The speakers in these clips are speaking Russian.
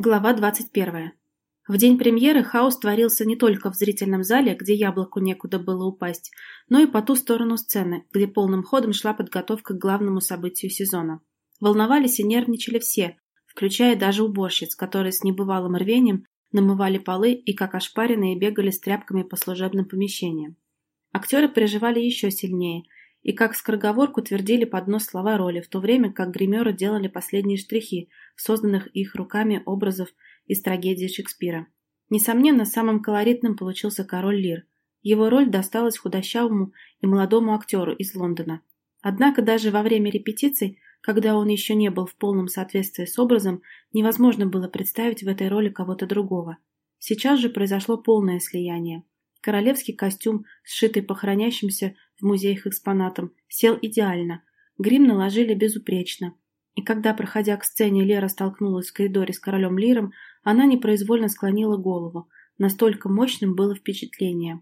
Глава 21. В день премьеры хаос творился не только в зрительном зале, где яблоку некуда было упасть, но и по ту сторону сцены, где полным ходом шла подготовка к главному событию сезона. Волновались и нервничали все, включая даже уборщиц, которые с небывалым рвением намывали полы и, как ошпаренные, бегали с тряпками по служебным помещениям. Актеры переживали еще сильнее – и как скороговорку твердили под нос слова роли, в то время как гримеры делали последние штрихи созданных их руками образов из трагедии Шекспира. Несомненно, самым колоритным получился король Лир. Его роль досталась худощавому и молодому актеру из Лондона. Однако даже во время репетиций, когда он еще не был в полном соответствии с образом, невозможно было представить в этой роли кого-то другого. Сейчас же произошло полное слияние. Королевский костюм, сшитый по хранящимся в музеях экспонатам, сел идеально. Грим наложили безупречно. И когда, проходя к сцене, Лера столкнулась в коридоре с королем Лиром, она непроизвольно склонила голову. Настолько мощным было впечатление.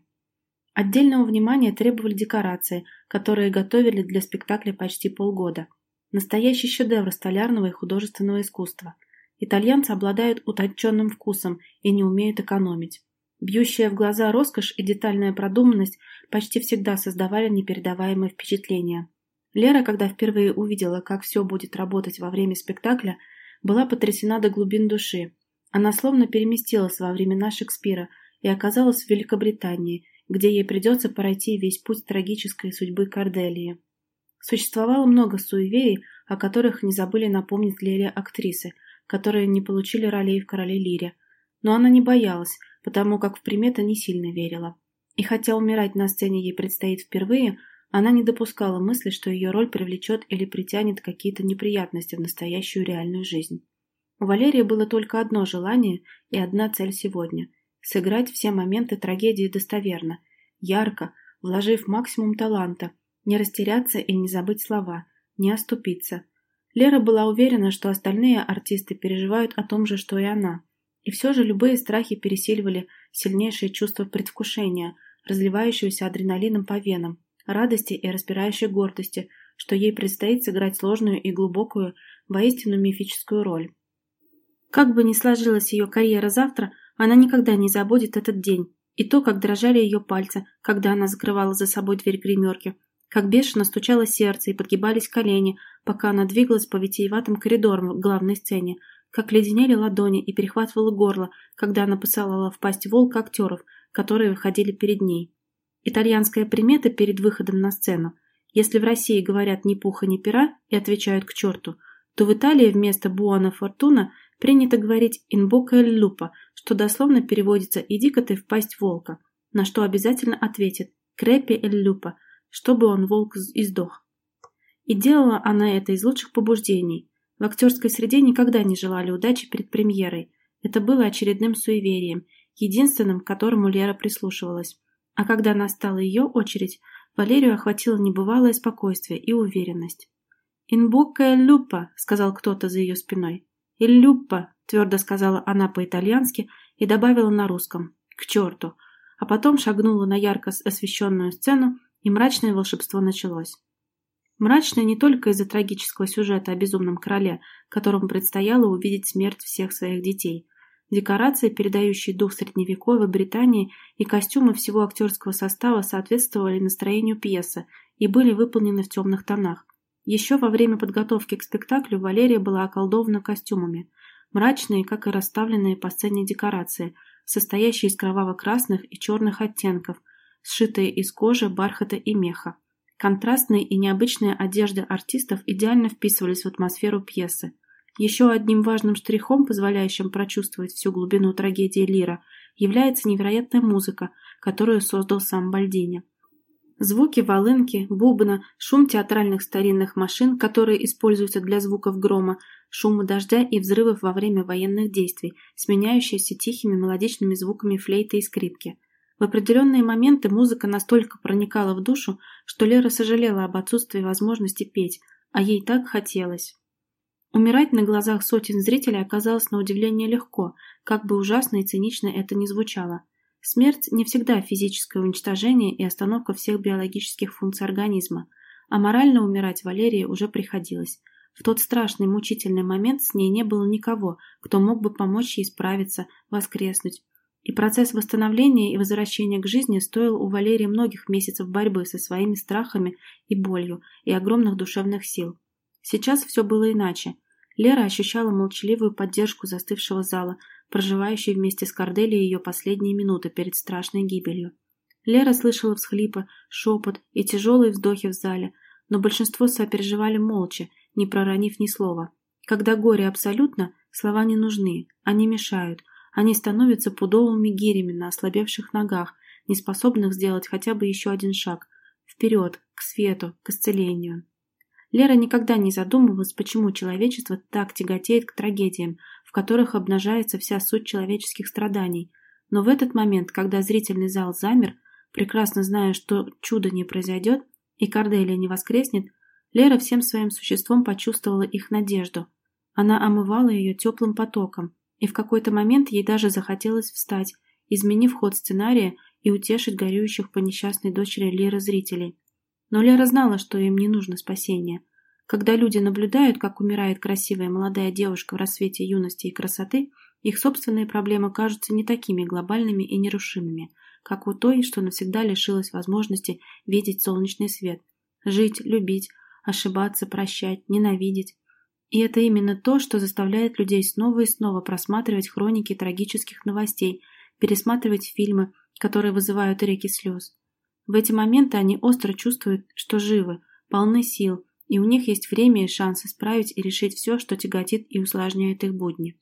Отдельного внимания требовали декорации, которые готовили для спектакля почти полгода. Настоящий шедевр столярного и художественного искусства. Итальянцы обладают утонченным вкусом и не умеют экономить. Бьющая в глаза роскошь и детальная продуманность почти всегда создавали непередаваемое впечатление. Лера, когда впервые увидела, как все будет работать во время спектакля, была потрясена до глубин души. Она словно переместилась во времена Шекспира и оказалась в Великобритании, где ей придется пройти весь путь трагической судьбы Корделии. Существовало много суеверий, о которых не забыли напомнить Лере актрисы, которые не получили ролей в «Короле Лире». Но она не боялась, потому как в приметы не сильно верила. И хотя умирать на сцене ей предстоит впервые, она не допускала мысли, что ее роль привлечет или притянет какие-то неприятности в настоящую реальную жизнь. У Валерии было только одно желание и одна цель сегодня – сыграть все моменты трагедии достоверно, ярко, вложив максимум таланта, не растеряться и не забыть слова, не оступиться. Лера была уверена, что остальные артисты переживают о том же, что и она – и все же любые страхи пересиливали сильнейшее чувство предвкушения, разливающегося адреналином по венам, радости и распирающей гордости, что ей предстоит сыграть сложную и глубокую, воистину мифическую роль. Как бы ни сложилась ее карьера завтра, она никогда не забудет этот день, и то, как дрожали ее пальцы, когда она закрывала за собой дверь гримерки, как бешено стучало сердце и подгибались колени, пока она двигалась по витиеватым коридорам в главной сцене, как леденели ладони и перехватывало горло, когда она посылала в пасть волка актеров, которые выходили перед ней. Итальянская примета перед выходом на сцену. Если в России говорят «ни пуха, ни пера» и отвечают «к черту», то в Италии вместо «буона фортуна» принято говорить «in bocca il lupo», что дословно переводится «иди-ка ты в пасть волка», на что обязательно ответит «крепи эль люпа», чтобы он волк издох. И делала она это из лучших побуждений – в актерской среде никогда не желали удачи перед премьерой. Это было очередным суеверием, единственным, к которому Лера прислушивалась. А когда настала ее очередь, Валерию охватило небывалое спокойствие и уверенность. «Инбукка люпа», — сказал кто-то за ее спиной. «Иллюппа», — твердо сказала она по-итальянски и добавила на русском. «К черту!» А потом шагнула на ярко освещенную сцену, и мрачное волшебство началось. Мрачно не только из-за трагического сюжета о безумном короле, которому предстояло увидеть смерть всех своих детей. Декорации, передающие дух средневековой Британии и костюмы всего актерского состава соответствовали настроению пьесы и были выполнены в темных тонах. Еще во время подготовки к спектаклю Валерия была околдована костюмами. Мрачные, как и расставленные по сцене декорации, состоящие из кроваво-красных и черных оттенков, сшитые из кожи, бархата и меха. Контрастные и необычные одежды артистов идеально вписывались в атмосферу пьесы. Еще одним важным штрихом, позволяющим прочувствовать всю глубину трагедии Лира, является невероятная музыка, которую создал сам Бальдини. Звуки волынки, бубна, шум театральных старинных машин, которые используются для звуков грома, шума дождя и взрывов во время военных действий, сменяющиеся тихими мелодичными звуками флейты и скрипки – в определенные моменты музыка настолько проникала в душу, что Лера сожалела об отсутствии возможности петь, а ей так хотелось. Умирать на глазах сотен зрителей оказалось на удивление легко, как бы ужасно и цинично это ни звучало. Смерть не всегда физическое уничтожение и остановка всех биологических функций организма, а морально умирать Валерии уже приходилось. В тот страшный мучительный момент с ней не было никого, кто мог бы помочь ей справиться, воскреснуть. И процесс восстановления и возвращения к жизни стоил у Валерии многих месяцев борьбы со своими страхами и болью, и огромных душевных сил. Сейчас все было иначе. Лера ощущала молчаливую поддержку застывшего зала, проживающей вместе с Корделией ее последние минуты перед страшной гибелью. Лера слышала всхлипы, шепот и тяжелые вздохи в зале, но большинство сопереживали молча, не проронив ни слова. Когда горе абсолютно, слова не нужны, они мешают – они становятся пудовыми гирями на ослабевших ногах, не способных сделать хотя бы еще один шаг. Вперед, к свету, к исцелению. Лера никогда не задумывалась, почему человечество так тяготеет к трагедиям, в которых обнажается вся суть человеческих страданий. Но в этот момент, когда зрительный зал замер, прекрасно зная, что чудо не произойдет и Корделия не воскреснет, Лера всем своим существом почувствовала их надежду. Она омывала ее теплым потоком, и в какой-то момент ей даже захотелось встать, изменив ход сценария и утешить горюющих по несчастной дочери Леры зрителей. Но Лера знала, что им не нужно спасение. Когда люди наблюдают, как умирает красивая молодая девушка в рассвете юности и красоты, их собственные проблемы кажутся не такими глобальными и нерушимыми, как у той, что навсегда лишилась возможности видеть солнечный свет, жить, любить, ошибаться, прощать, ненавидеть, и это именно то, что заставляет людей снова и снова просматривать хроники трагических новостей, пересматривать фильмы, которые вызывают реки слез. В эти моменты они остро чувствуют, что живы, полны сил, и у них есть время и шанс исправить и решить все, что тяготит и усложняет их будни.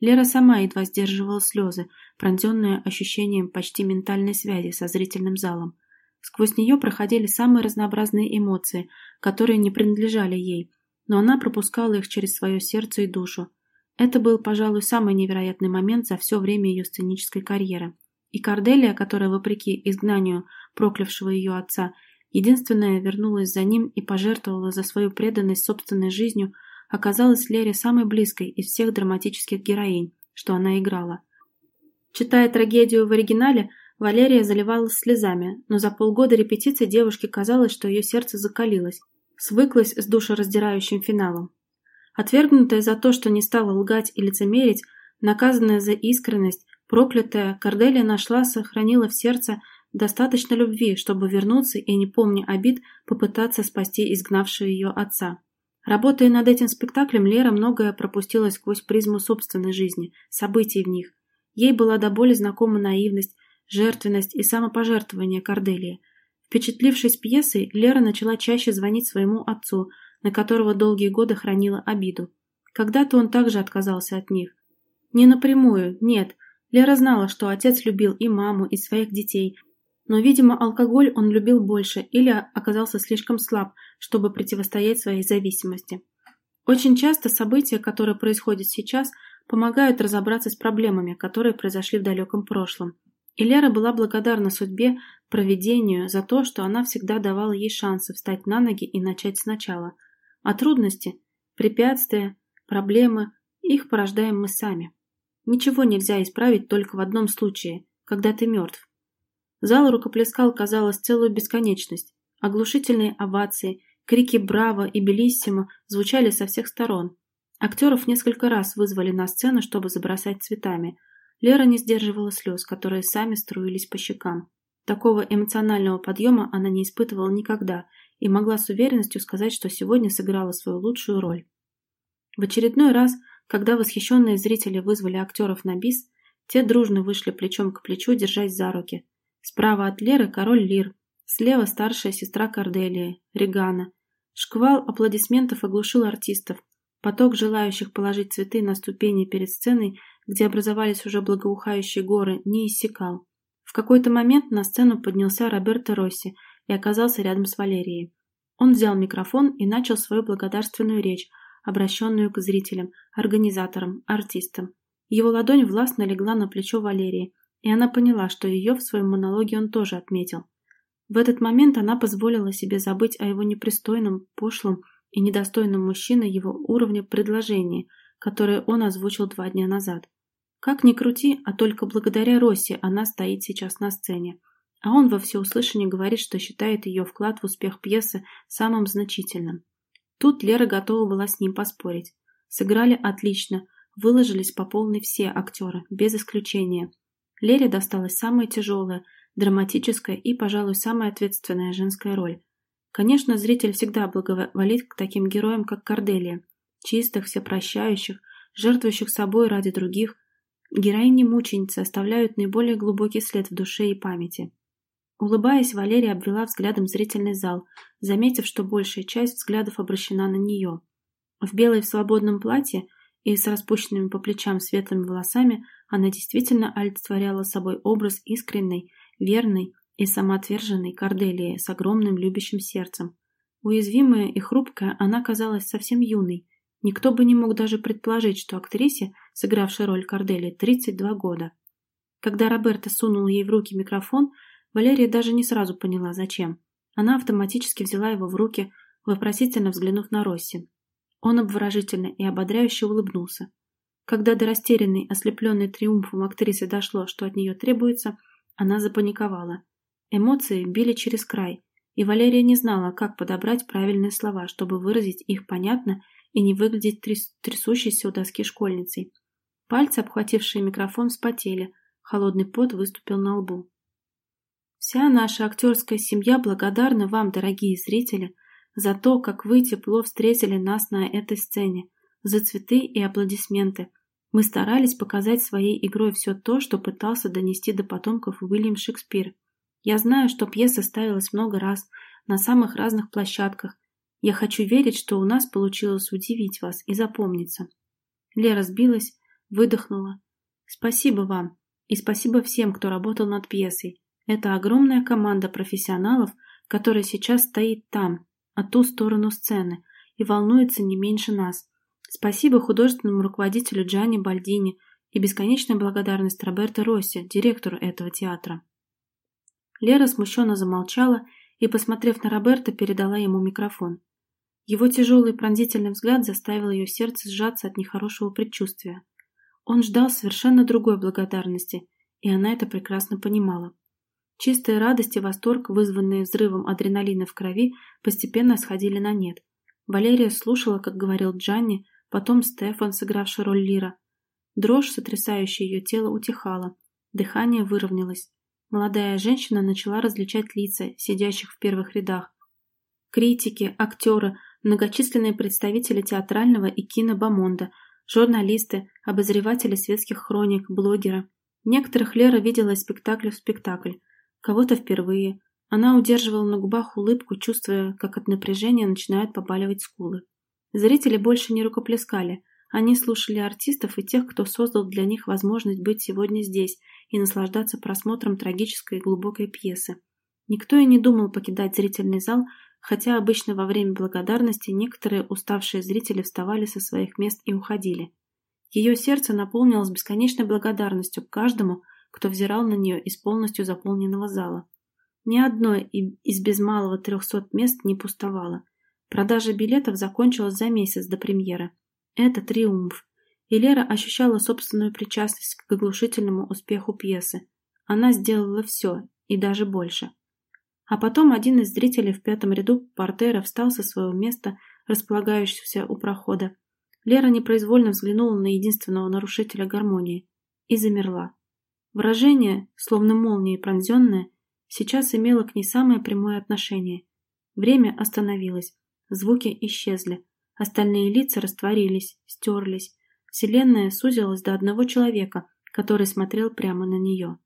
Лера сама едва сдерживала слезы, пронзенные ощущением почти ментальной связи со зрительным залом. Сквозь нее проходили самые разнообразные эмоции, которые не принадлежали ей – но она пропускала их через свое сердце и душу. Это был, пожалуй, самый невероятный момент за все время ее сценической карьеры. И Корделия, которая, вопреки изгнанию проклявшего ее отца, единственная вернулась за ним и пожертвовала за свою преданность собственной жизнью, оказалась Лере самой близкой из всех драматических героинь, что она играла. Читая трагедию в оригинале, Валерия заливалась слезами, но за полгода репетиций девушке казалось, что ее сердце закалилось, свыклась с душераздирающим финалом. Отвергнутая за то, что не стала лгать и лицемерить, наказанная за искренность, проклятая, Корделия нашла, сохранила в сердце достаточно любви, чтобы вернуться и, не помня обид, попытаться спасти изгнавшего ее отца. Работая над этим спектаклем, Лера многое пропустила сквозь призму собственной жизни, событий в них. Ей была до боли знакома наивность, жертвенность и самопожертвование Корделии – Впечатлившись пьесой, Лера начала чаще звонить своему отцу, на которого долгие годы хранила обиду. Когда-то он также отказался от них. Не напрямую, нет. Лера знала, что отец любил и маму, и своих детей. Но, видимо, алкоголь он любил больше или оказался слишком слаб, чтобы противостоять своей зависимости. Очень часто события, которые происходят сейчас, помогают разобраться с проблемами, которые произошли в далеком прошлом. И Лера была благодарна судьбе, провидению за то, что она всегда давала ей шансы встать на ноги и начать сначала. А трудности, препятствия, проблемы, их порождаем мы сами. Ничего нельзя исправить только в одном случае, когда ты мертв. Зал рукоплескал, казалось, целую бесконечность. Оглушительные овации, крики «Браво!» и «Белиссимо» звучали со всех сторон. Актеров несколько раз вызвали на сцену, чтобы забросать цветами – Лера не сдерживала слез, которые сами струились по щекам. Такого эмоционального подъема она не испытывала никогда и могла с уверенностью сказать, что сегодня сыграла свою лучшую роль. В очередной раз, когда восхищенные зрители вызвали актеров на бис, те дружно вышли плечом к плечу, держась за руки. Справа от Леры король Лир, слева старшая сестра Корделии, Регана. Шквал аплодисментов оглушил артистов. Поток желающих положить цветы на ступени перед сценой – где образовались уже благоухающие горы, не иссякал. В какой-то момент на сцену поднялся Роберто Росси и оказался рядом с Валерией. Он взял микрофон и начал свою благодарственную речь, обращенную к зрителям, организаторам, артистам. Его ладонь властно легла на плечо Валерии, и она поняла, что ее в своем монологе он тоже отметил. В этот момент она позволила себе забыть о его непристойном, пошлом и недостойном мужчине его уровня предложении – которое он озвучил два дня назад. Как ни крути, а только благодаря Росси она стоит сейчас на сцене. А он во всеуслышание говорит, что считает ее вклад в успех пьесы самым значительным. Тут Лера готова была с ним поспорить. Сыграли отлично, выложились по полной все актеры, без исключения. Лере досталась самая тяжелая, драматическая и, пожалуй, самая ответственная женская роль. Конечно, зритель всегда благоволит к таким героям, как Корделия, чистых, всепрощающих, жертвующих собой ради других. Героини-мученицы оставляют наиболее глубокий след в душе и памяти. Улыбаясь, Валерия обвела взглядом зрительный зал, заметив, что большая часть взглядов обращена на нее. В белой в свободном платье и с распущенными по плечам светлыми волосами она действительно олицетворяла собой образ искренней, верной и самоотверженной Корделии с огромным любящим сердцем. Уязвимая и хрупкая, она казалась совсем юной. Никто бы не мог даже предположить, что актрисе, сыгравшей роль Корделии, 32 года. Когда Роберта сунул ей в руки микрофон, Валерия даже не сразу поняла, зачем. Она автоматически взяла его в руки, вопросительно взглянув на Росси. Он обворожительно и ободряюще улыбнулся. Когда до растерянной, ослепленной триумфом актрисы дошло, что от нее требуется, она запаниковала. Эмоции били через край, и Валерия не знала, как подобрать правильные слова, чтобы выразить их понятно и не выглядеть тряс трясущейся у доски школьницей. Пальцы, обхватившие микрофон, вспотели, холодный пот выступил на лбу. Вся наша актерская семья благодарна вам, дорогие зрители, за то, как вы тепло встретили нас на этой сцене, за цветы и аплодисменты. Мы старались показать своей игрой все то, что пытался донести до потомков Уильям Шекспир. Я знаю, что пьеса ставилась много раз, на самых разных площадках. Я хочу верить, что у нас получилось удивить вас и запомниться. Лера сбилась, выдохнула. Спасибо вам, и спасибо всем, кто работал над пьесой. Это огромная команда профессионалов, которая сейчас стоит там, а ту сторону сцены, и волнуется не меньше нас. Спасибо художественному руководителю Джанни Бальдини и бесконечная благодарность Роберто Росси, директору этого театра. Лера смущенно замолчала и, посмотрев на Роберта, передала ему микрофон. Его тяжелый пронзительный взгляд заставил ее сердце сжаться от нехорошего предчувствия. Он ждал совершенно другой благодарности, и она это прекрасно понимала. Чистая радость и восторг, вызванные взрывом адреналина в крови, постепенно сходили на нет. Валерия слушала, как говорил Джанни, потом Стефан, сыгравший роль Лира. Дрожь, сотрясающая ее тело, утихала. Дыхание выровнялось. Молодая женщина начала различать лица, сидящих в первых рядах. Критики, актеры, многочисленные представители театрального и кинобомонда, журналисты, обозреватели светских хроник, блогеры. Некоторых Лера видела из спектакля в спектакль кого-то впервые. Она удерживала на губах улыбку, чувствуя, как от напряжения начинают побаливать скулы. Зрители больше не рукоплескали. Они слушали артистов и тех, кто создал для них возможность быть сегодня здесь и наслаждаться просмотром трагической и глубокой пьесы. Никто и не думал покидать зрительный зал, хотя обычно во время благодарности некоторые уставшие зрители вставали со своих мест и уходили. Ее сердце наполнилось бесконечной благодарностью к каждому, кто взирал на нее из полностью заполненного зала. Ни одно из без малого трехсот мест не пустовало. Продажа билетов закончилась за месяц до премьеры. Это триумф. И Лера ощущала собственную причастность к оглушительному успеху пьесы. Она сделала все, и даже больше. А потом один из зрителей в пятом ряду портера встал со своего места, располагающегося у прохода. Лера непроизвольно взглянула на единственного нарушителя гармонии и замерла. Выражение, словно молнией пронзенное, сейчас имело к ней самое прямое отношение. Время остановилось, звуки исчезли, остальные лица растворились, стерлись. Вселенная сузилась до одного человека, который смотрел прямо на нее.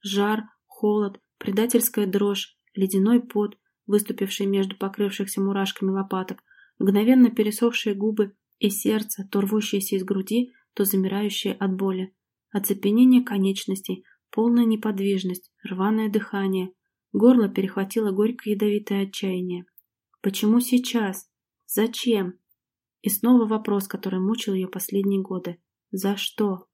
Жар, холод, предательская дрожь, ледяной пот, выступивший между покрывшихся мурашками лопаток, мгновенно пересохшие губы и сердце, то рвущееся из груди, то замирающее от боли оцепенение конечностей, полная неподвижность, рваное дыхание. Горло перехватило горько-ядовитое отчаяние. Почему сейчас? Зачем? И снова вопрос, который мучил ее последние годы. За что?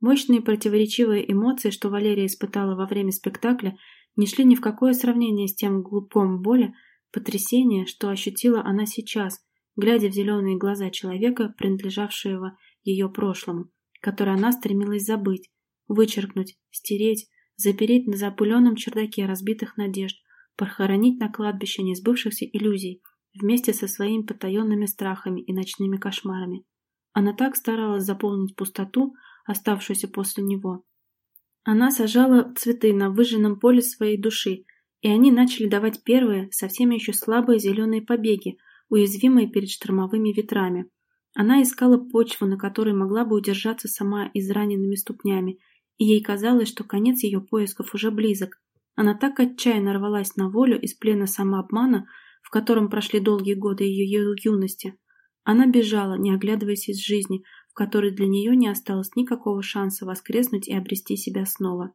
Мощные противоречивые эмоции, что Валерия испытала во время спектакля, не шли ни в какое сравнение с тем глупом боли, потрясения, что ощутила она сейчас, глядя в зеленые глаза человека, принадлежавшего ее прошлому который она стремилась забыть, вычеркнуть, стереть, запереть на запыленном чердаке разбитых надежд, похоронить на кладбище несбывшихся иллюзий, вместе со своими потаенными страхами и ночными кошмарами. Она так старалась заполнить пустоту, оставшуюся после него. Она сажала цветы на выжженном поле своей души, и они начали давать первые, совсем еще слабые зеленые побеги, уязвимые перед штормовыми ветрами. Она искала почву, на которой могла бы удержаться сама израненными ступнями, и ей казалось, что конец ее поисков уже близок. Она так отчаянно рвалась на волю из плена самообмана, в котором прошли долгие годы ее юности. Она бежала, не оглядываясь из жизни, в которой для нее не осталось никакого шанса воскреснуть и обрести себя снова.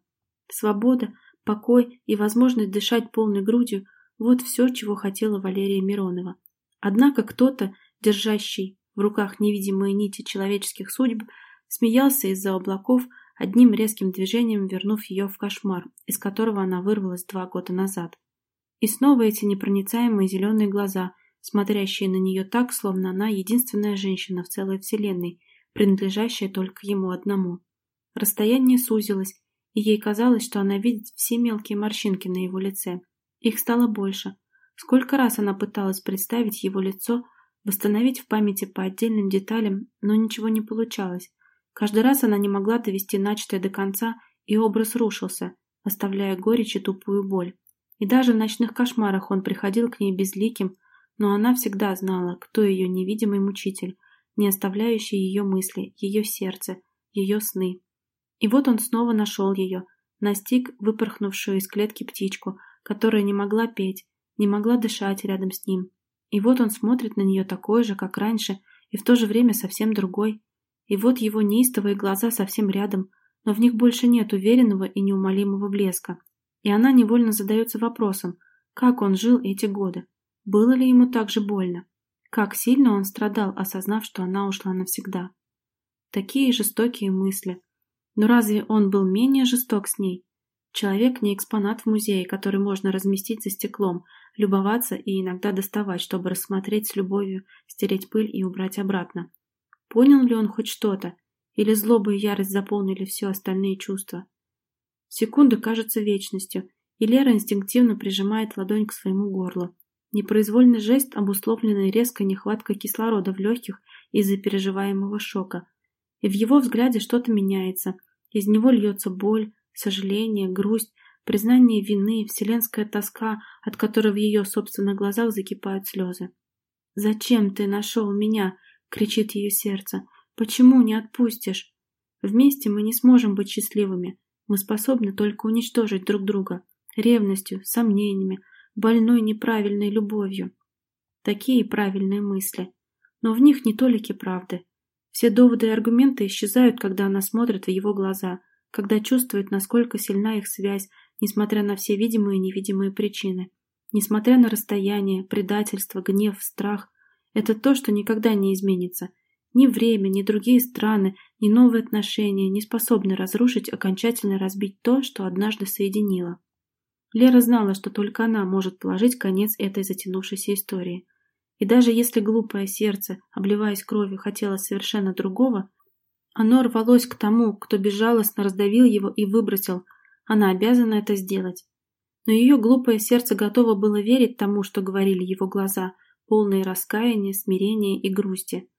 Свобода, покой и возможность дышать полной грудью – вот все, чего хотела Валерия Миронова. Однако кто-то, держащий в руках невидимые нити человеческих судьб, смеялся из-за облаков, одним резким движением вернув ее в кошмар, из которого она вырвалась два года назад. И снова эти непроницаемые зеленые глаза, смотрящие на нее так, словно она единственная женщина в целой вселенной, принадлежащая только ему одному. Расстояние сузилось, и ей казалось, что она видит все мелкие морщинки на его лице. Их стало больше. Сколько раз она пыталась представить его лицо, восстановить в памяти по отдельным деталям, но ничего не получалось. Каждый раз она не могла довести начатое до конца, и образ рушился, оставляя горечь и тупую боль. И даже в ночных кошмарах он приходил к ней безликим, но она всегда знала, кто ее невидимый мучитель, не оставляющий ее мысли, ее сердце, ее сны. И вот он снова нашел ее, настиг выпорхнувшую из клетки птичку, которая не могла петь, не могла дышать рядом с ним. И вот он смотрит на нее такой же, как раньше, и в то же время совсем другой. И вот его неистовые глаза совсем рядом, но в них больше нет уверенного и неумолимого блеска. И она невольно задается вопросом, как он жил эти годы, было ли ему так же больно, как сильно он страдал, осознав, что она ушла навсегда. Такие жестокие мысли. Но разве он был менее жесток с ней? Человек не экспонат в музее, который можно разместить за стеклом, любоваться и иногда доставать, чтобы рассмотреть с любовью, стереть пыль и убрать обратно. Понял ли он хоть что-то? Или злоба и ярость заполнили все остальные чувства? Секунда кажется вечностью, и Лера инстинктивно прижимает ладонь к своему горлу. Непроизвольный жест, обусловленный резкой нехваткой кислорода в легких из-за переживаемого шока. И в его взгляде что-то меняется. Из него льется боль, сожаление, грусть, признание вины, вселенская тоска, от которой в ее собственных глазах закипают слезы. «Зачем ты нашел меня?» — кричит ее сердце. «Почему не отпустишь? Вместе мы не сможем быть счастливыми. Мы способны только уничтожить друг друга. Ревностью, сомнениями, больной неправильной любовью. Такие правильные мысли. Но в них не толики правды. Все доводы и аргументы исчезают, когда она смотрит в его глаза, когда чувствует, насколько сильна их связь, несмотря на все видимые и невидимые причины. Несмотря на расстояние, предательство, гнев, страх. Это то, что никогда не изменится. Ни время, ни другие страны, ни новые отношения не способны разрушить, окончательно разбить то, что однажды соединило. Лера знала, что только она может положить конец этой затянувшейся истории. И даже если глупое сердце, обливаясь кровью, хотело совершенно другого, оно рвалось к тому, кто безжалостно раздавил его и выбросил. Она обязана это сделать. Но ее глупое сердце готово было верить тому, что говорили его глаза, полные раскаяния, смирения и грусти.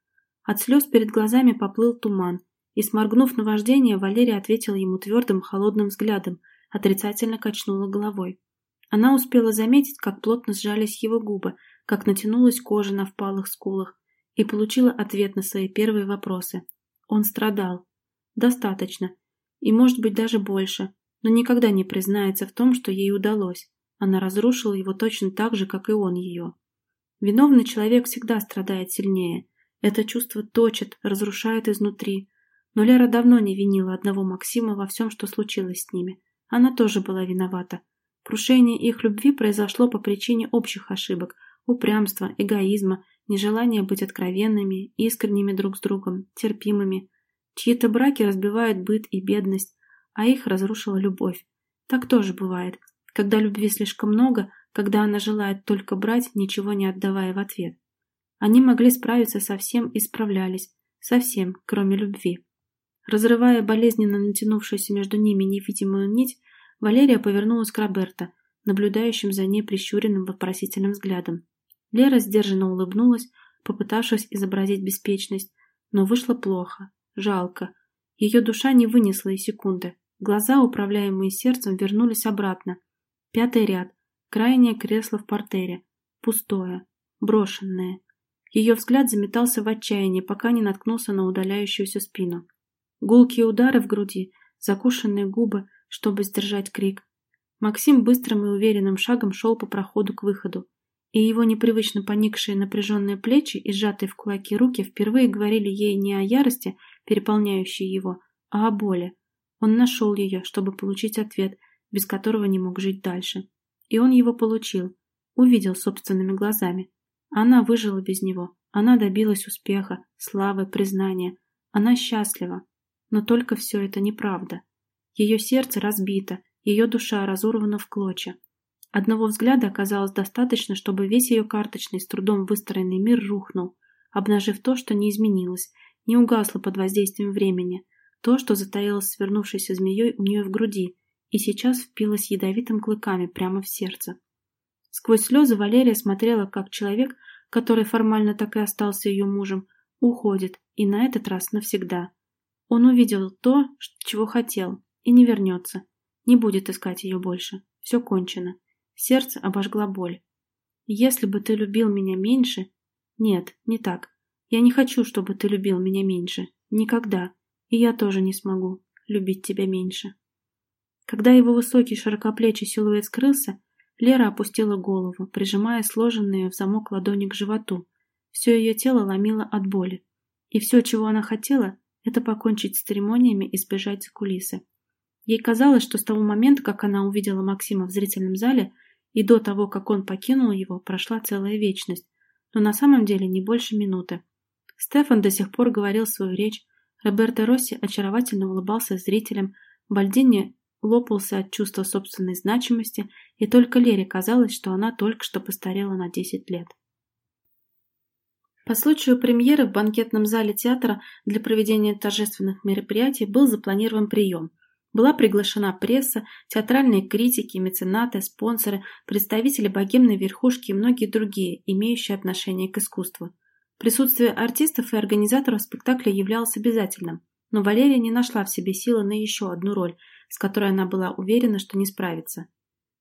От слез перед глазами поплыл туман, и, сморгнув на вождение, Валерия ответила ему твердым, холодным взглядом, отрицательно качнула головой. Она успела заметить, как плотно сжались его губы, как натянулась кожа на впалых скулах, и получила ответ на свои первые вопросы. Он страдал. Достаточно. И, может быть, даже больше. Но никогда не признается в том, что ей удалось. Она разрушила его точно так же, как и он ее. Виновный человек всегда страдает сильнее. Это чувство точит, разрушает изнутри. Но Лера давно не винила одного Максима во всем, что случилось с ними. Она тоже была виновата. Крушение их любви произошло по причине общих ошибок, упрямства, эгоизма, нежелания быть откровенными, искренними друг с другом, терпимыми. Чьи-то браки разбивают быт и бедность, а их разрушила любовь. Так тоже бывает, когда любви слишком много, когда она желает только брать, ничего не отдавая в ответ. Они могли справиться со всем и справлялись, совсем, кроме любви. Разрывая болезненно натянувшуюся между ними невидимую нить, Валерия повернулась к Роберто, наблюдающим за ней прищуренным вопросительным взглядом. Лера сдержанно улыбнулась, попытавшись изобразить беспечность, но вышло плохо, жалко. Ее душа не вынесла и секунды. Глаза, управляемые сердцем, вернулись обратно. Пятый ряд, крайнее кресло в портере. Пустое, брошенное. Ее взгляд заметался в отчаянии, пока не наткнулся на удаляющуюся спину. Гулкие удары в груди, закушенные губы, чтобы сдержать крик. Максим быстрым и уверенным шагом шел по проходу к выходу, и его непривычно поникшие напряженные плечи и сжатые в кулаки руки впервые говорили ей не о ярости, переполняющей его, а о боли. Он нашел ее, чтобы получить ответ, без которого не мог жить дальше. И он его получил, увидел собственными глазами. Она выжила без него, она добилась успеха, славы, признания. Она счастлива. Но только все это неправда. Ее сердце разбито, ее душа разорвана в клочья. Одного взгляда оказалось достаточно, чтобы весь ее карточный, с трудом выстроенный мир рухнул, обнажив то, что не изменилось, не угасло под воздействием времени, то, что затаилось свернувшейся змеей у нее в груди и сейчас впилось ядовитым клыками прямо в сердце. Сквозь слезы Валерия смотрела, как человек, который формально так и остался ее мужем, уходит, и на этот раз навсегда. Он увидел то, чего хотел, и не вернется, не будет искать ее больше. Все кончено. Сердце обожгла боль. Если бы ты любил меня меньше... Нет, не так. Я не хочу, чтобы ты любил меня меньше. Никогда. И я тоже не смогу любить тебя меньше. Когда его высокий широкоплечий силуэт скрылся, Лера опустила голову, прижимая сложенные в замок ладони к животу. Все ее тело ломило от боли. И все, чего она хотела, это покончить с церемониями и сбежать за кулисы. Ей казалось, что с того момента, как она увидела Максима в зрительном зале, и до того, как он покинул его, прошла целая вечность, но на самом деле не больше минуты. Стефан до сих пор говорил свою речь, Роберто Росси очаровательно улыбался зрителям, Бальдини лопался от чувства собственной значимости, и только Лере казалось, что она только что постарела на 10 лет. По случаю премьеры в банкетном зале театра для проведения торжественных мероприятий был запланирован прием. Была приглашена пресса, театральные критики, меценаты, спонсоры, представители богемной верхушки и многие другие, имеющие отношение к искусству. Присутствие артистов и организаторов спектакля являлось обязательным, но Валерия не нашла в себе силы на еще одну роль, с которой она была уверена, что не справится.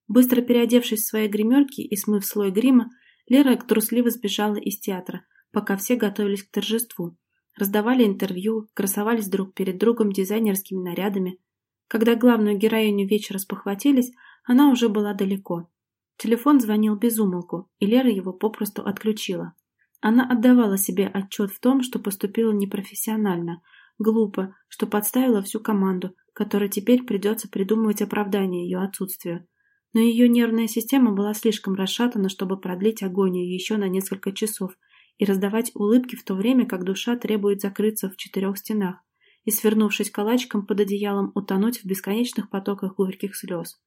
Быстро переодевшись в свои гримерки и смыв слой грима, Лера трусливо сбежала из театра, пока все готовились к торжеству. Раздавали интервью, красовались друг перед другом дизайнерскими нарядами. Когда главную героиню вечера спохватились, она уже была далеко. Телефон звонил без умолку, и Лера его попросту отключила. Она отдавала себе отчет в том, что поступила непрофессионально, глупо, что подставила всю команду, которой теперь придется придумывать оправдание ее отсутствию. Но ее нервная система была слишком расшатана, чтобы продлить агонию еще на несколько часов и раздавать улыбки в то время, как душа требует закрыться в четырех стенах и, свернувшись калачиком под одеялом, утонуть в бесконечных потоках горьких слез.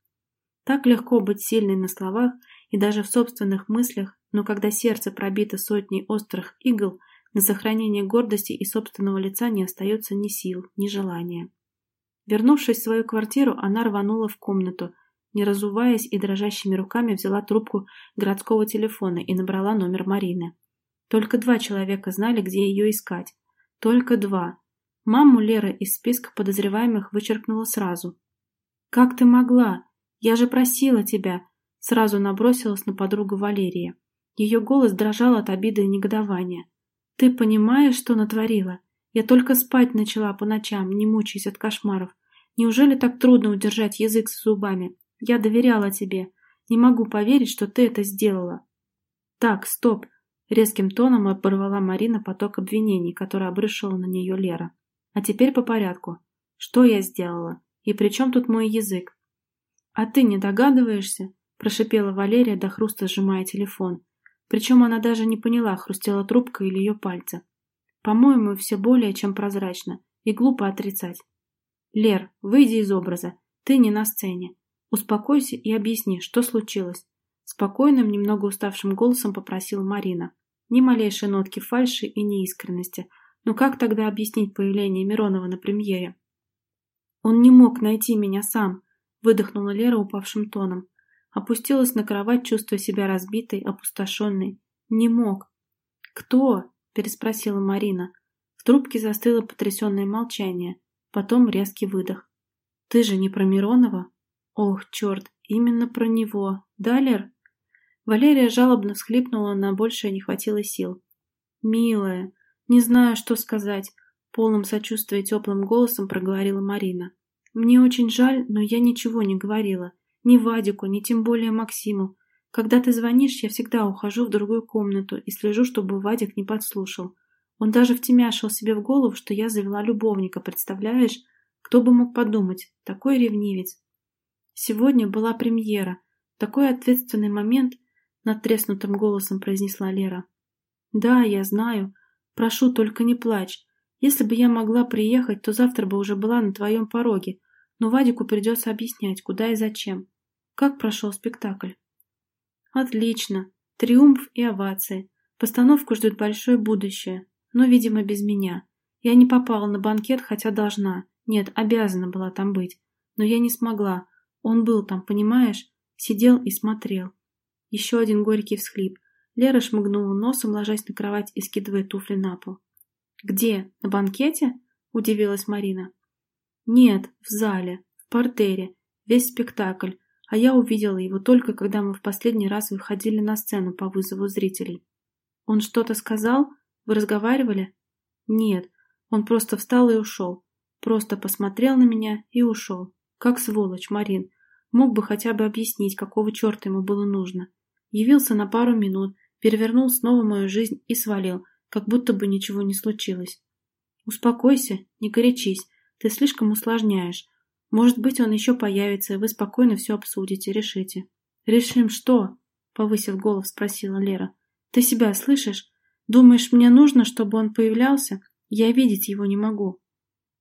Так легко быть сильной на словах и даже в собственных мыслях, но когда сердце пробито сотней острых игл, на сохранение гордости и собственного лица не остается ни сил, ни желания. Вернувшись в свою квартиру, она рванула в комнату, не разуваясь и дрожащими руками взяла трубку городского телефона и набрала номер Марины. Только два человека знали, где ее искать. Только два. Маму Лера из списка подозреваемых вычеркнула сразу. «Как ты могла? Я же просила тебя!» Сразу набросилась на подругу Валерия. Ее голос дрожал от обиды и негодования. «Ты понимаешь, что натворила? Я только спать начала по ночам, не мучаясь от кошмаров. Неужели так трудно удержать язык с зубами? Я доверяла тебе. Не могу поверить, что ты это сделала». «Так, стоп!» — резким тоном оборвала Марина поток обвинений, который обрушила на нее Лера. «А теперь по порядку. Что я сделала? И при чем тут мой язык?» «А ты не догадываешься?» – прошипела Валерия до хруста, сжимая телефон. Причем она даже не поняла, хрустела трубка или ее пальцы. По-моему, все более чем прозрачно, и глупо отрицать. Лер, выйди из образа, ты не на сцене. Успокойся и объясни, что случилось. Спокойным, немного уставшим голосом попросила Марина. Ни малейшей нотки фальши и неискренности. Но как тогда объяснить появление Миронова на премьере? Он не мог найти меня сам, выдохнула Лера упавшим тоном. Опустилась на кровать, чувствуя себя разбитой, опустошенной. Не мог. Кто? Переспросила Марина. В трубке застыло потрясенное молчание. Потом резкий выдох. Ты же не про Миронова? Ох, черт, именно про него. Далер? Валерия жалобно всхлипнула, на большее не хватило сил. «Милая, не знаю, что сказать», — полным сочувствия теплым голосом проговорила Марина. «Мне очень жаль, но я ничего не говорила. Ни Вадику, ни тем более Максиму. Когда ты звонишь, я всегда ухожу в другую комнату и слежу, чтобы Вадик не подслушал. Он даже втемяшил себе в голову, что я завела любовника, представляешь? Кто бы мог подумать, такой ревнивец. Сегодня была премьера. Такой ответственный момент, над треснутым голосом произнесла Лера. Да, я знаю. Прошу, только не плачь. Если бы я могла приехать, то завтра бы уже была на твоем пороге. Но Вадику придется объяснять, куда и зачем. Как прошел спектакль? Отлично. Триумф и овации. Постановку ждет большое будущее. Но, видимо, без меня. Я не попала на банкет, хотя должна. Нет, обязана была там быть. Но я не смогла. Он был там, понимаешь? Сидел и смотрел. Еще один горький всхлип. Лера шмыгнула носом, ложась на кровать и скидывая туфли на пол. «Где? На банкете?» – удивилась Марина. «Нет, в зале, в портере, весь спектакль, а я увидела его только, когда мы в последний раз выходили на сцену по вызову зрителей. Он что-то сказал? Вы разговаривали?» «Нет, он просто встал и ушел. Просто посмотрел на меня и ушел. Как сволочь, Марин. Мог бы хотя бы объяснить, какого черта ему было нужно. Явился на пару минут, перевернул снова мою жизнь и свалил, как будто бы ничего не случилось. Успокойся, не горячись, ты слишком усложняешь. Может быть, он еще появится, и вы спокойно все обсудите, решите. Решим что? Повысив голос, спросила Лера. Ты себя слышишь? Думаешь, мне нужно, чтобы он появлялся? Я видеть его не могу.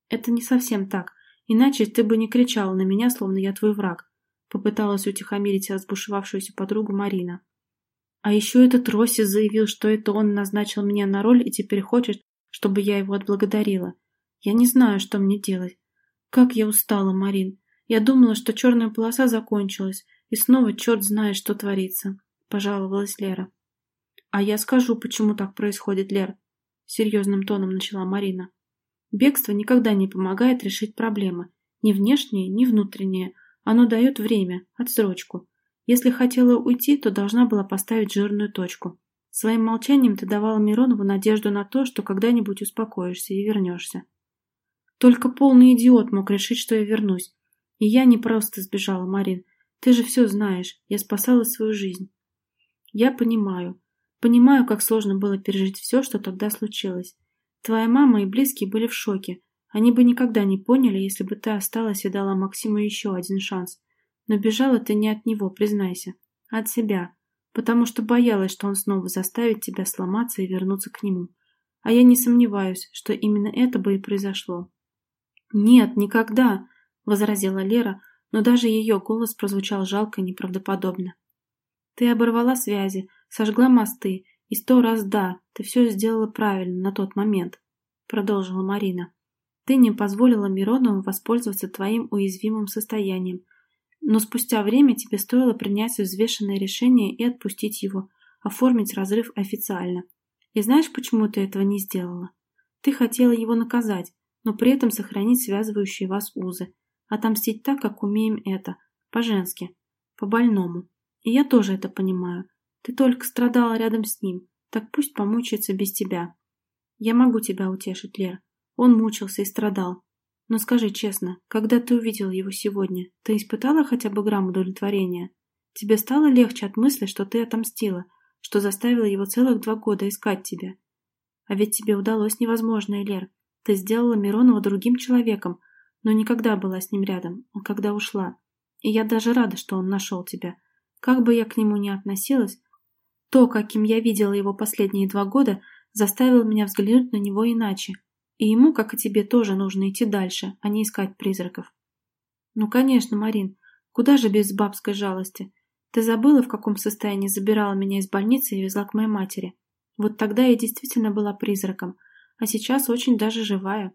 Это не совсем так. Иначе ты бы не кричала на меня, словно я твой враг. Попыталась утихомирить разбушевавшуюся подругу Марина. А еще этот Росси заявил, что это он назначил меня на роль и теперь хочет, чтобы я его отблагодарила. Я не знаю, что мне делать. Как я устала, Марин. Я думала, что черная полоса закончилась, и снова черт знает, что творится, — пожаловалась Лера. А я скажу, почему так происходит, Лер, — серьезным тоном начала Марина. Бегство никогда не помогает решить проблемы, ни внешние, ни внутренние. Оно дает время, отсрочку. Если хотела уйти, то должна была поставить жирную точку. Своим молчанием ты давала Миронову надежду на то, что когда-нибудь успокоишься и вернешься. Только полный идиот мог решить, что я вернусь. И я не просто сбежала, Марин. Ты же все знаешь. Я спасала свою жизнь. Я понимаю. Понимаю, как сложно было пережить все, что тогда случилось. Твоя мама и близкие были в шоке. Они бы никогда не поняли, если бы ты осталась и дала Максиму еще один шанс. Но бежала ты не от него, признайся, а от себя, потому что боялась, что он снова заставит тебя сломаться и вернуться к нему. А я не сомневаюсь, что именно это бы и произошло. «Нет, никогда!» — возразила Лера, но даже ее голос прозвучал жалко и неправдоподобно. «Ты оборвала связи, сожгла мосты, и сто раз да, ты все сделала правильно на тот момент», — продолжила Марина. «Ты не позволила Миронову воспользоваться твоим уязвимым состоянием, но спустя время тебе стоило принять взвешенное решение и отпустить его, оформить разрыв официально. И знаешь, почему ты этого не сделала? Ты хотела его наказать, но при этом сохранить связывающие вас узы. Отомстить так, как умеем это, по-женски, по-больному. И я тоже это понимаю. Ты только страдала рядом с ним, так пусть помучается без тебя. Я могу тебя утешить, Лер. Он мучился и страдал, но скажи честно, когда ты увидел его сегодня, ты испытала хотя бы грамм удовлетворения? Тебе стало легче от мысли, что ты отомстила, что заставила его целых два года искать тебя? А ведь тебе удалось невозможное, Лер. Ты сделала Миронова другим человеком, но никогда была с ним рядом, а когда ушла. И я даже рада, что он нашел тебя. Как бы я к нему ни относилась, то, каким я видела его последние два года, заставило меня взглянуть на него иначе. И ему, как и тебе, тоже нужно идти дальше, а не искать призраков. Ну, конечно, Марин, куда же без бабской жалости? Ты забыла, в каком состоянии забирала меня из больницы и везла к моей матери? Вот тогда я действительно была призраком, а сейчас очень даже живая.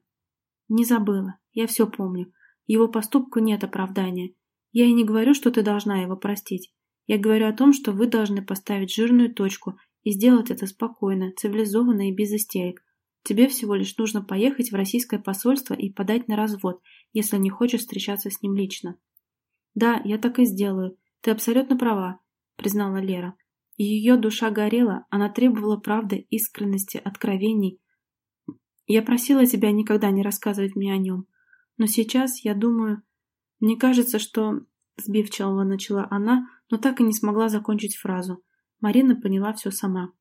Не забыла, я все помню. Его поступку нет оправдания. Я и не говорю, что ты должна его простить. Я говорю о том, что вы должны поставить жирную точку И сделать это спокойно, цивилизованно и без истерик. Тебе всего лишь нужно поехать в российское посольство и подать на развод, если не хочешь встречаться с ним лично. Да, я так и сделаю. Ты абсолютно права, признала Лера. Ее душа горела, она требовала правды, искренности, откровений. Я просила тебя никогда не рассказывать мне о нем. Но сейчас, я думаю... Мне кажется, что... Сбивчиво начала она, но так и не смогла закончить фразу. Марина поняла все сама.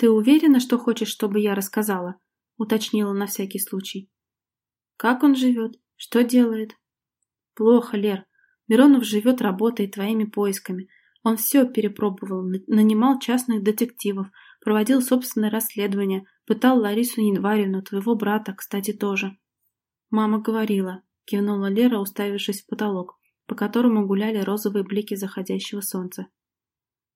«Ты уверена, что хочешь, чтобы я рассказала?» — уточнила на всякий случай. «Как он живет? Что делает?» «Плохо, Лер. Миронов живет, работает твоими поисками. Он все перепробовал, нанимал частных детективов, проводил собственное расследование, пытал Ларису Январину, твоего брата, кстати, тоже». «Мама говорила», — кивнула Лера, уставившись в потолок, по которому гуляли розовые блики заходящего солнца.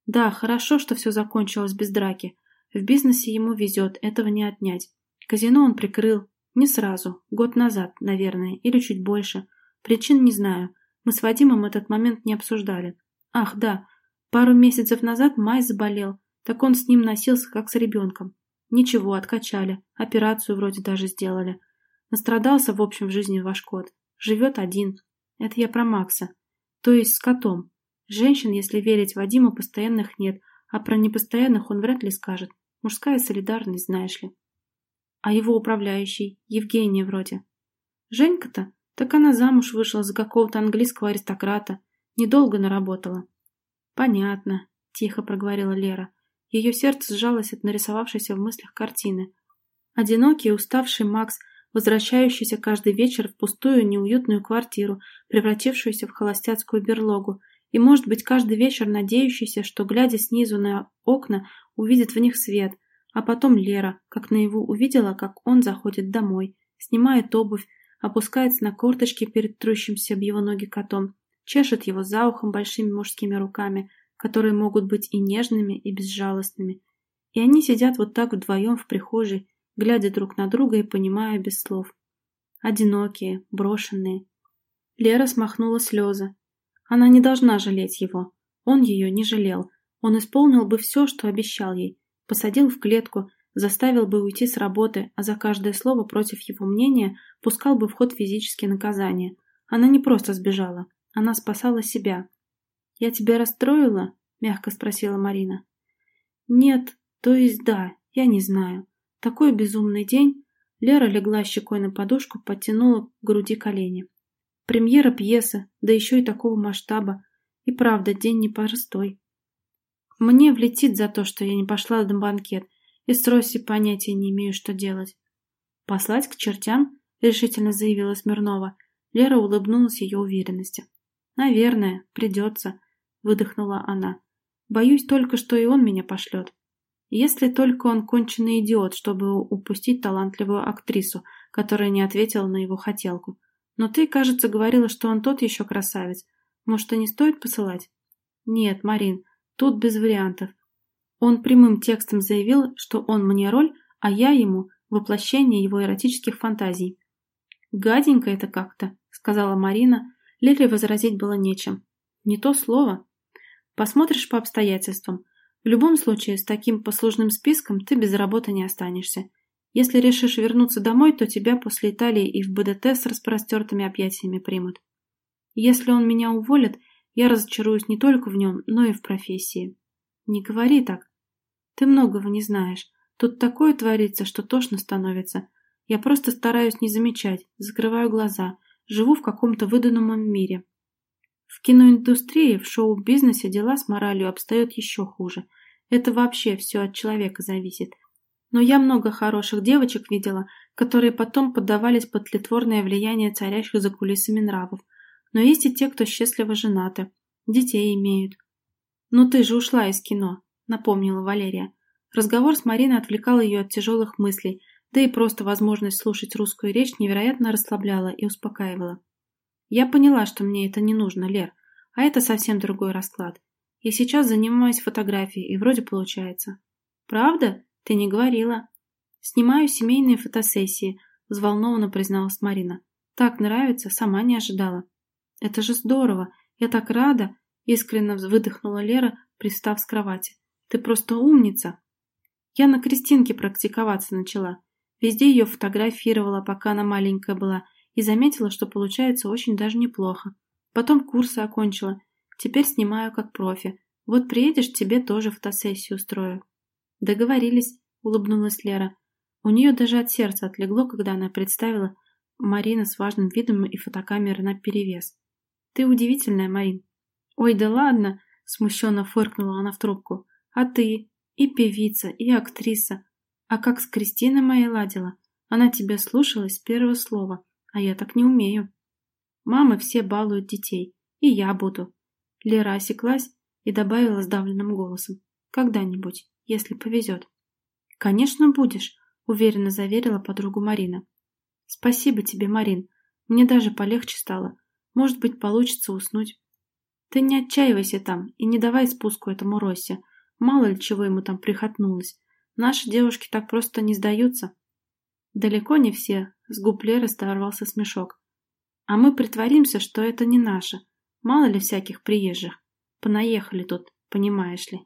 «Да, хорошо, что все закончилось без драки. В бизнесе ему везет, этого не отнять. Казино он прикрыл. Не сразу. Год назад, наверное, или чуть больше. Причин не знаю. Мы с Вадимом этот момент не обсуждали. Ах, да. Пару месяцев назад Май заболел. Так он с ним носился, как с ребенком. Ничего, откачали. Операцию вроде даже сделали. Настрадался, в общем, в жизни ваш кот. Живет один. Это я про Макса. То есть с котом. Женщин, если верить Вадиму, постоянных нет, а про непостоянных он вряд ли скажет. Мужская солидарность, знаешь ли. А его управляющий, Евгения вроде. Женька-то? Так она замуж вышла за какого-то английского аристократа. Недолго наработала. Понятно, тихо проговорила Лера. Ее сердце сжалось от нарисовавшейся в мыслях картины. Одинокий, уставший Макс, возвращающийся каждый вечер в пустую, неуютную квартиру, превратившуюся в холостяцкую берлогу, и, может быть, каждый вечер надеющийся, что, глядя снизу на окна, увидит в них свет, а потом Лера, как наяву, увидела, как он заходит домой, снимает обувь, опускается на корточки перед трущимся об его ноги котом, чешет его за ухом большими мужскими руками, которые могут быть и нежными, и безжалостными. И они сидят вот так вдвоем в прихожей, глядя друг на друга и понимая без слов. Одинокие, брошенные. Лера смахнула слезы. Она не должна жалеть его. Он ее не жалел, он исполнил бы все, что обещал ей. Посадил в клетку, заставил бы уйти с работы, а за каждое слово против его мнения пускал бы в ход физические наказания. Она не просто сбежала, она спасала себя. «Я тебя расстроила?» – мягко спросила Марина. «Нет, то есть да, я не знаю. Такой безумный день...» Лера легла щекой на подушку, подтянула к груди колени. Премьера пьесы, да еще и такого масштаба. И правда, день непростой. Мне влетит за то, что я не пошла на банкет, и с Росси понятия не имею, что делать. «Послать к чертям?» — решительно заявила Смирнова. Лера улыбнулась ее уверенности. «Наверное, придется», — выдохнула она. «Боюсь только, что и он меня пошлет. Если только он конченый идиот, чтобы упустить талантливую актрису, которая не ответила на его хотелку. Но ты, кажется, говорила, что он тот еще красавец. Может, и не стоит посылать?» «Нет, Марин, Тут без вариантов. Он прямым текстом заявил, что он мне роль, а я ему воплощение его эротических фантазий. «Гаденько это как-то», — сказала Марина. Лиле возразить было нечем. «Не то слово. Посмотришь по обстоятельствам. В любом случае, с таким послужным списком ты без работы не останешься. Если решишь вернуться домой, то тебя после Италии и в БДТ с распростертыми объятиями примут. Если он меня уволит, я разочаруюсь не только в нем, но и в профессии. Не говори так. Ты многого не знаешь. Тут такое творится, что тошно становится. Я просто стараюсь не замечать, закрываю глаза, живу в каком-то выдуманном мире. В киноиндустрии, в шоу-бизнесе дела с моралью обстоят еще хуже. Это вообще все от человека зависит. Но я много хороших девочек видела, которые потом поддавались под тлетворное влияние царящих за кулисами нравов, но есть и те, кто счастливо женаты, детей имеют. «Ну ты же ушла из кино», — напомнила Валерия. Разговор с Мариной отвлекал ее от тяжелых мыслей, да и просто возможность слушать русскую речь невероятно расслабляла и успокаивала. «Я поняла, что мне это не нужно, Лер, а это совсем другой расклад. Я сейчас занимаюсь фотографией, и вроде получается». «Правда? Ты не говорила». «Снимаю семейные фотосессии», — взволнованно призналась Марина. «Так нравится, сама не ожидала». «Это же здорово! Я так рада!» — искренне выдохнула Лера, пристав с кровати. Ты просто умница. Я на Кристинке практиковаться начала. Везде ее фотографировала, пока она маленькая была, и заметила, что получается очень даже неплохо. Потом курсы окончила. Теперь снимаю как профи. Вот приедешь, тебе тоже фотосессию устрою. Договорились, улыбнулась Лера. У нее даже от сердца отлегло, когда она представила Марина с важным видом и фотокамерой наперевес. Ты удивительная, Марин. Ой, да ладно, смущенно фыркнула она в трубку. А ты? И певица, и актриса. А как с Кристиной моей ладила? Она тебя слушалась первого слова, а я так не умею. Мамы все балуют детей, и я буду. Лера осеклась и добавила сдавленным голосом. Когда-нибудь, если повезет. Конечно, будешь, уверенно заверила подругу Марина. Спасибо тебе, Марин. Мне даже полегче стало. Может быть, получится уснуть. Ты не отчаивайся там и не давай спуску этому Росе. Мало ли чего ему там прихотнулось. Наши девушки так просто не сдаются. Далеко не все, с губ Леры сорвался смешок. А мы притворимся, что это не наше. Мало ли всяких приезжих. Понаехали тут, понимаешь ли.